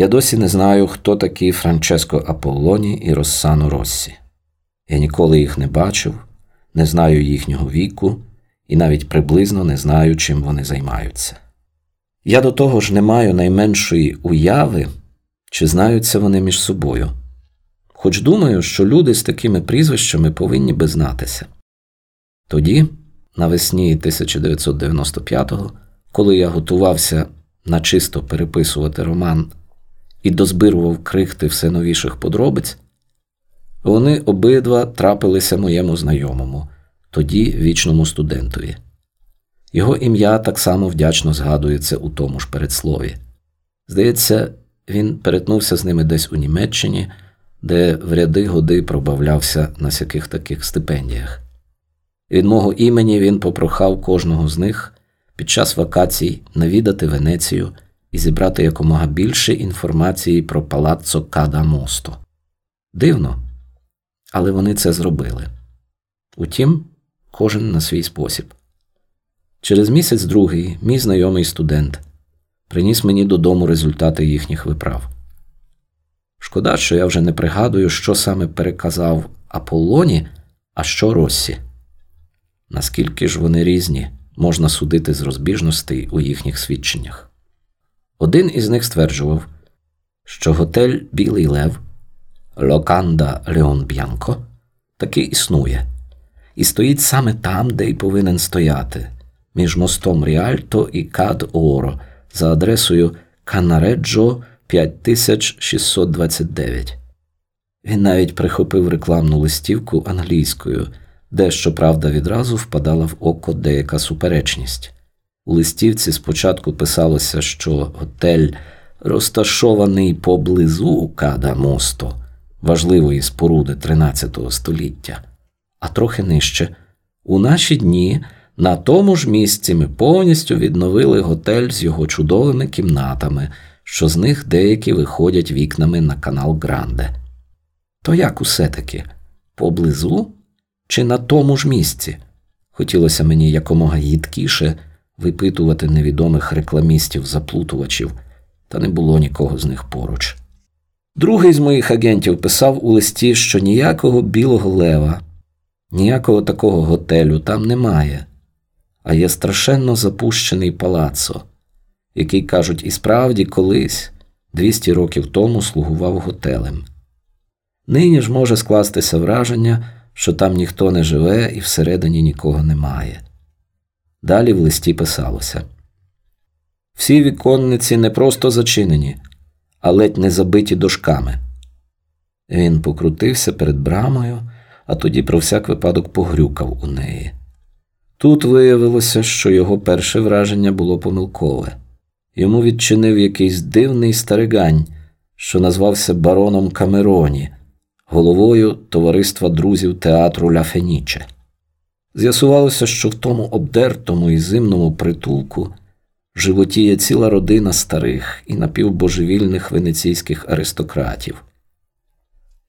Я досі не знаю, хто такі Франческо Аполлоні і Россано Россі. Я ніколи їх не бачив, не знаю їхнього віку і навіть приблизно не знаю, чим вони займаються. Я до того ж не маю найменшої уяви, чи знаються вони між собою, хоч думаю, що люди з такими прізвищами повинні би знатися. Тоді, навесні 1995-го, коли я готувався начисто переписувати роман і дозбирував крихти все новіших подробиць, вони обидва трапилися моєму знайомому, тоді вічному студентові. Його ім'я так само вдячно згадується у тому ж передслові. Здається, він перетнувся з ними десь у Німеччині, де в ряди годи пробавлявся на всяких таких стипендіях. Від мого імені він попрохав кожного з них під час вакацій навідати Венецію і зібрати якомога більше інформації про палаццо Када Мосто. Дивно, але вони це зробили. Утім, кожен на свій спосіб. Через місяць другий мій знайомий студент приніс мені додому результати їхніх виправ. Шкода, що я вже не пригадую, що саме переказав Аполлоні, а що Россі. Наскільки ж вони різні, можна судити з розбіжностей у їхніх свідченнях. Один із них стверджував, що готель Білий Лев Локанда Леон Б'янко таки існує, і стоїть саме там, де й повинен стояти, між мостом Ріальто і Кад Оро за адресою Канареджо 5629. Він навіть прихопив рекламну листівку англійською, де, щоправда, відразу впадала в око деяка суперечність. У листівці спочатку писалося, що готель розташований поблизу Када мосту, важливої споруди 13 століття, а трохи нижче. У наші дні на тому ж місці ми повністю відновили готель з його чудовими кімнатами, що з них деякі виходять вікнами на канал Гранде. То як усе таки? Поблизу чи на тому ж місці? Хотілося мені якомога їдкіше випитувати невідомих рекламістів-заплутувачів, та не було нікого з них поруч. Другий з моїх агентів писав у листі, що ніякого білого лева, ніякого такого готелю там немає, а є страшенно запущений палацо, який, кажуть, і справді колись, 200 років тому, слугував готелем. Нині ж може скластися враження, що там ніхто не живе і всередині нікого немає. Далі в листі писалося всі віконниці не просто зачинені, а ледь не забиті дошками. Він покрутився перед брамою, а тоді про всяк випадок погрюкав у неї. Тут виявилося, що його перше враження було помилкове. Йому відчинив якийсь дивний старигань, що назвався бароном Камероні, головою товариства друзів театру Ля Феніче. З'ясувалося, що в тому обдертому і зимному притулку животіє ціла родина старих і напівбожевільних венеційських аристократів.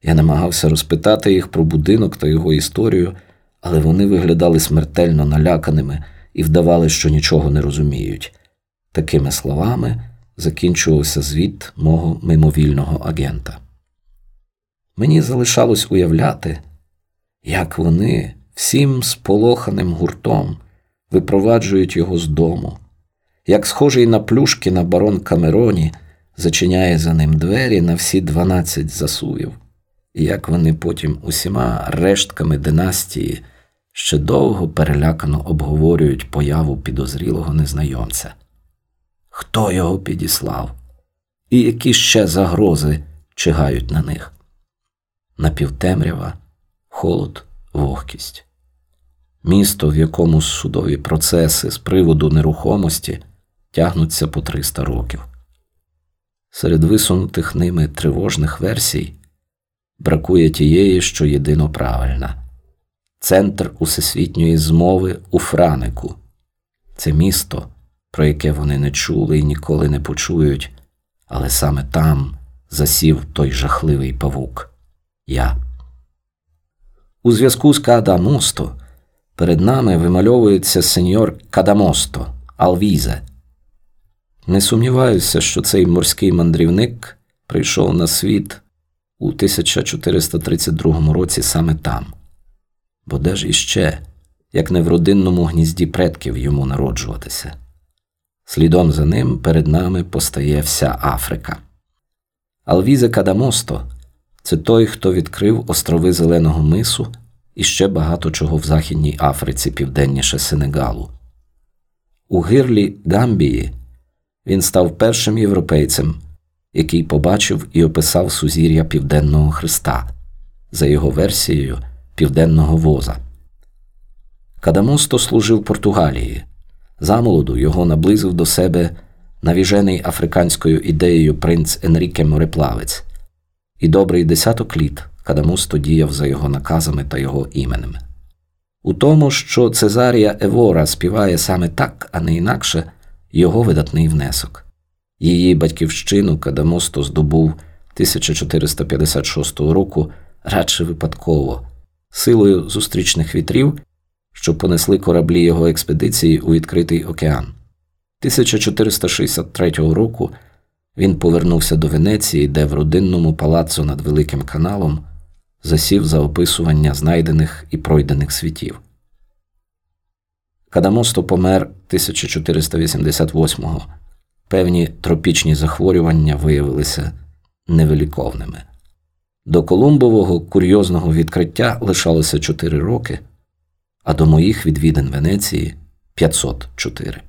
Я намагався розпитати їх про будинок та його історію, але вони виглядали смертельно наляканими і вдавали, що нічого не розуміють. Такими словами закінчувався звіт мого мимовільного агента. Мені залишалось уявляти, як вони всім сполоханим гуртом випроваджують його з дому, як схожий на плюшки на барон Камероні зачиняє за ним двері на всі дванадцять засувів, і як вони потім усіма рештками династії ще довго перелякано обговорюють появу підозрілого незнайомця. Хто його підіслав? І які ще загрози чигають на них? Напівтемрява, холод, вогкість. Місто, в якому судові процеси з приводу нерухомості тягнуться по 300 років. Серед висунутих ними тривожних версій бракує тієї, що єдино правильна центр усесвітньої змови у Франику. Це місто, про яке вони не чули і ніколи не почують, але саме там засів той жахливий павук я. У зв'язку з Кадамосто перед нами вимальовується сеньор Кадамосто Алвізе. Не сумніваюся, що цей морський мандрівник прийшов на світ у 1432 році саме там. Бо де ж іще, як не в родинному гнізді предків йому народжуватися? Слідом за ним перед нами постає вся Африка. Алвізе Кадамосто це той, хто відкрив острови Зеленого мису і ще багато чого в Західній Африці, південніше Сенегалу. У гирлі Гамбії він став першим європейцем, який побачив і описав сузір'я Південного Христа за його версією Південного Воза. Кадамосто служив Португалії. Замолоду його наблизив до себе навіжений африканською ідеєю принц Енріке Мореплавець, і добрий десяток літ Кадамусто діяв за його наказами та його іменем. У тому, що Цезарія Евора співає саме так, а не інакше, його видатний внесок. Її батьківщину Кадамосто здобув 1456 року радше випадково, силою зустрічних вітрів, що понесли кораблі його експедиції у відкритий океан. 1463 року він повернувся до Венеції, де в родинному палаццо над Великим каналом засів за описування знайдених і пройдених світів. Кадамосто помер 1488-го. Певні тропічні захворювання виявилися невиліковними. До Колумбового курйозного відкриття лишалося 4 роки, а до моїх відвідин Венеції 504.